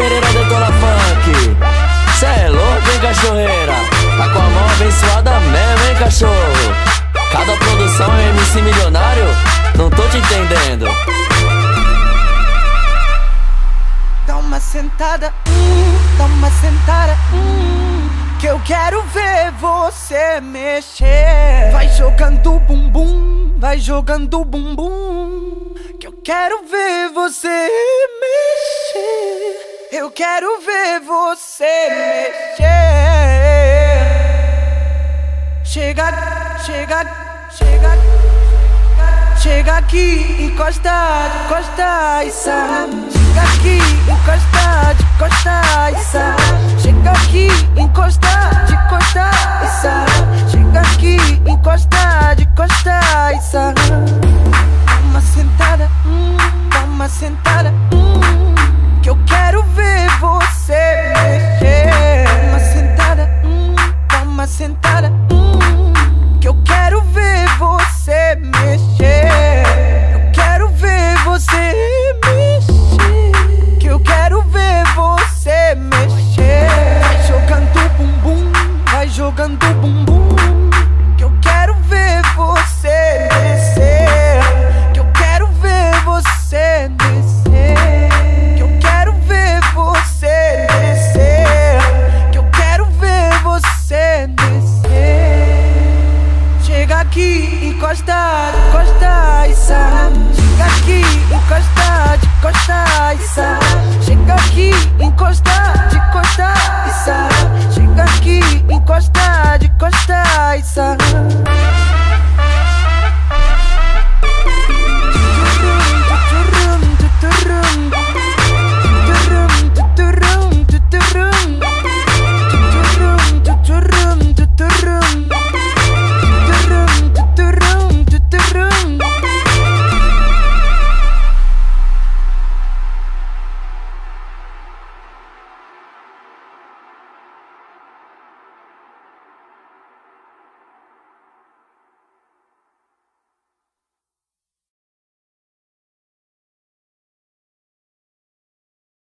Pereira decola funk. Cê é louco, hein, cachorreira? Tá com a mão abençoada mesmo, hein, cachorro? Cada produção é MC milionário? Não tô te entendendo. Dá uma sentada, hum, dá uma sentada, hum, que eu quero ver você mexer. Vai jogando bumbum, vai jogando bumbum, que eu quero ver você mexer. Eu quero ver você mexer. Chega, chega, chega. Chega aqui, encosta, encosta e sai. Chega aqui, encosta, de encosta e sai. Chega aqui, encosta, de encosta e sai. Chega aqui, encosta, de encosta e sai. Dá uma sentada, hum, uma sentada, hum, sentada, hum, que eu quero ver você mexer. Eu quero ver você mexer. Que eu quero ver você mexer. Vai jogando bumbum, vai jogando bumbum. Encosta, encosta e sai. Chega aqui, encosta, de encosta e sai.